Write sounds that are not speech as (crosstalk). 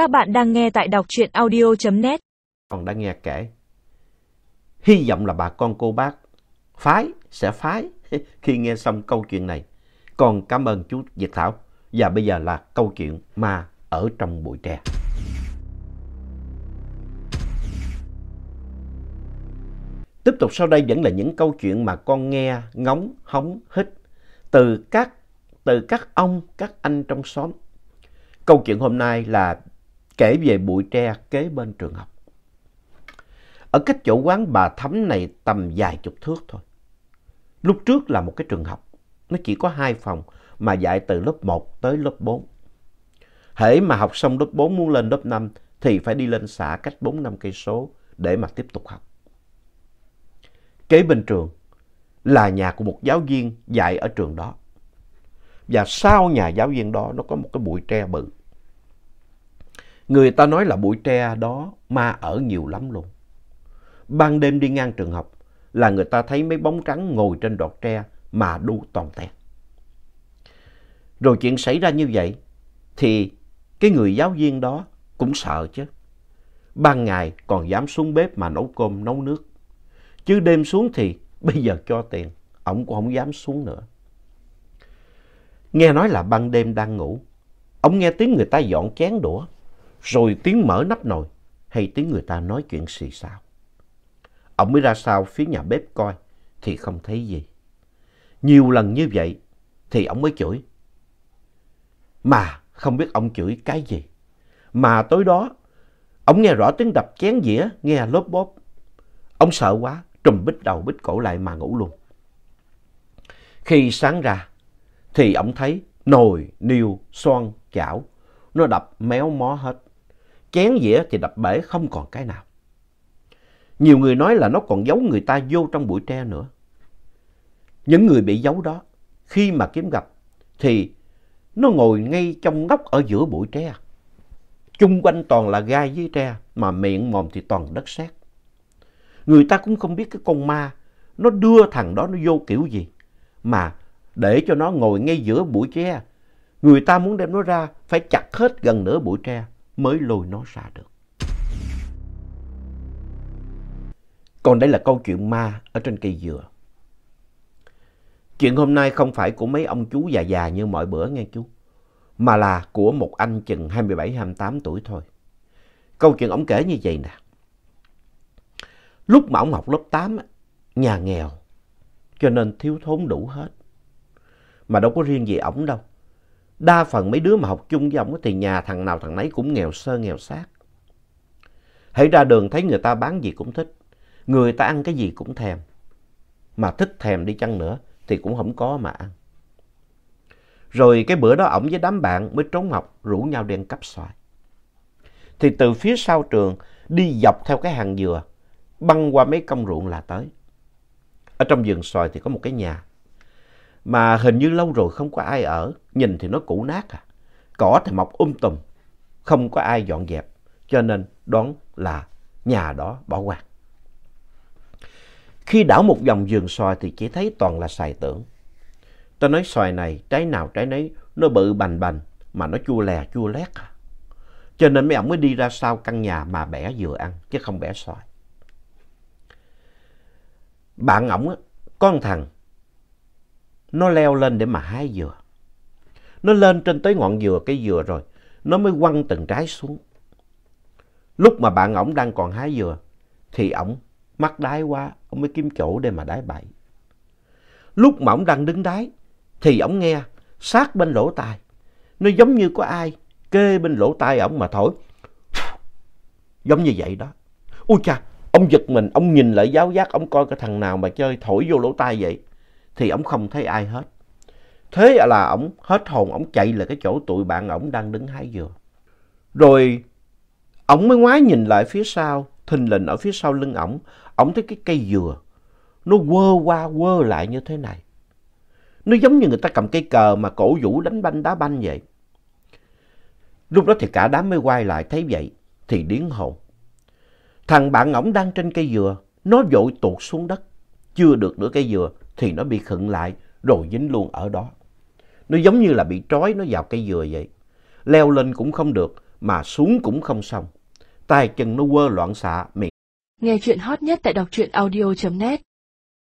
Các bạn đang nghe tại đọc truyện audio.net. Còn đang nghe kể. Hy vọng là bà con cô bác phái sẽ phái (laughs) khi nghe xong câu chuyện này. Còn cảm ơn chú Việt Thảo. Và bây giờ là câu chuyện ma ở trong bụi tre. Tiếp tục sau đây vẫn là những câu chuyện mà con nghe ngóng, hóng, hít từ các, từ các ông, các anh trong xóm. Câu chuyện hôm nay là kể về bụi tre kế bên trường học. Ở cách chỗ quán bà Thắm này tầm vài chục thước thôi. Lúc trước là một cái trường học, nó chỉ có hai phòng mà dạy từ lớp 1 tới lớp 4. Hễ mà học xong lớp 4 muốn lên lớp 5 thì phải đi lên xã cách 4 năm cây số để mà tiếp tục học. Kế bên trường là nhà của một giáo viên dạy ở trường đó. Và sau nhà giáo viên đó nó có một cái bụi tre bự. Người ta nói là bụi tre đó ma ở nhiều lắm luôn. Ban đêm đi ngang trường học là người ta thấy mấy bóng trắng ngồi trên đọt tre mà đu toàn tẹt. Rồi chuyện xảy ra như vậy thì cái người giáo viên đó cũng sợ chứ. Ban ngày còn dám xuống bếp mà nấu cơm nấu nước. Chứ đêm xuống thì bây giờ cho tiền, ổng cũng không dám xuống nữa. Nghe nói là ban đêm đang ngủ, ông nghe tiếng người ta dọn chén đũa, rồi tiếng mở nắp nồi hay tiếng người ta nói chuyện xì xào. Ông mới ra sau phía nhà bếp coi thì không thấy gì. Nhiều lần như vậy thì ông mới chửi. Mà không biết ông chửi cái gì. Mà tối đó ông nghe rõ tiếng đập chén dĩa nghe lốp bốp. Ông sợ quá trùm bít đầu bít cổ lại mà ngủ luôn. Khi sáng ra thì ông thấy nồi, niêu, xoan, chảo nó đập méo mó hết. Chén dĩa thì đập bể không còn cái nào. Nhiều người nói là nó còn giấu người ta vô trong bụi tre nữa. Những người bị giấu đó, khi mà kiếm gặp, thì nó ngồi ngay trong góc ở giữa bụi tre. Chung quanh toàn là gai với tre, mà miệng mồm thì toàn đất sét. Người ta cũng không biết cái con ma, nó đưa thằng đó nó vô kiểu gì. Mà để cho nó ngồi ngay giữa bụi tre, người ta muốn đem nó ra phải chặt hết gần nửa bụi tre mới lôi nó ra được. Còn đây là câu chuyện ma ở trên cây dừa. Chuyện hôm nay không phải của mấy ông chú già già như mọi bữa nghe chú, mà là của một anh chừng 27-28 tuổi thôi. Câu chuyện ông kể như vậy nè. Lúc mà ông học lớp 8, nhà nghèo, cho nên thiếu thốn đủ hết. Mà đâu có riêng gì ổng đâu. Đa phần mấy đứa mà học chung với ông thì nhà thằng nào thằng nấy cũng nghèo sơ, nghèo xác. Hãy ra đường thấy người ta bán gì cũng thích. Người ta ăn cái gì cũng thèm. Mà thích thèm đi chăng nữa thì cũng không có mà ăn. Rồi cái bữa đó ổng với đám bạn mới trốn học, rủ nhau đi ăn cắp xoài. Thì từ phía sau trường đi dọc theo cái hàng dừa, băng qua mấy công ruộng là tới. Ở trong vườn xoài thì có một cái nhà mà hình như lâu rồi không có ai ở, nhìn thì nó cũ nát à. Cỏ thì mọc um tùm, không có ai dọn dẹp, cho nên đoán là nhà đó bỏ hoang. Khi đảo một vòng vườn xoài thì chỉ thấy toàn là xoài tưởng. Tôi nói xoài này trái nào trái nấy nó bự bành bành mà nó chua lè chua lét à. Cho nên mấy ông mới đi ra sau căn nhà mà bẻ vừa ăn chứ không bẻ xoài. Bạn ổng có một thằng nó leo lên để mà hái dừa. Nó lên trên tới ngọn dừa cây dừa rồi, nó mới quăng từng trái xuống. Lúc mà bạn ổng đang còn hái dừa, thì ổng mắc đái quá, ổng mới kiếm chỗ để mà đái bậy. Lúc mà ổng đang đứng đái, thì ổng nghe sát bên lỗ tai. Nó giống như có ai kê bên lỗ tai ổng mà thổi. (sniffs) Giống như vậy đó. Ôi cha, ông giật mình, ông nhìn lại giáo giác, ông coi cái thằng nào mà chơi thổi vô lỗ tai vậy thì ổng không thấy ai hết. Thế là ổng hết hồn, ổng chạy lại cái chỗ tụi bạn ổng đang đứng hái dừa. Rồi ổng mới ngoái nhìn lại phía sau, thình lình ở phía sau lưng ổng, ổng thấy cái cây dừa. Nó quơ qua quơ lại như thế này. Nó giống như người ta cầm cây cờ mà cổ vũ đánh banh đá banh vậy. Lúc đó thì cả đám mới quay lại thấy vậy thì điến hồn. Thằng bạn ổng đang trên cây dừa, nó vội tuột xuống đất. Chưa được nửa cây dừa thì nó bị khựng lại rồi dính luôn ở đó. Nó giống như là bị trói nó vào cây dừa vậy. Leo lên cũng không được mà xuống cũng không xong. tay chân nó quơ loạn xạ, miệng Nghe chuyện hot nhất tại đọc truyện audio.net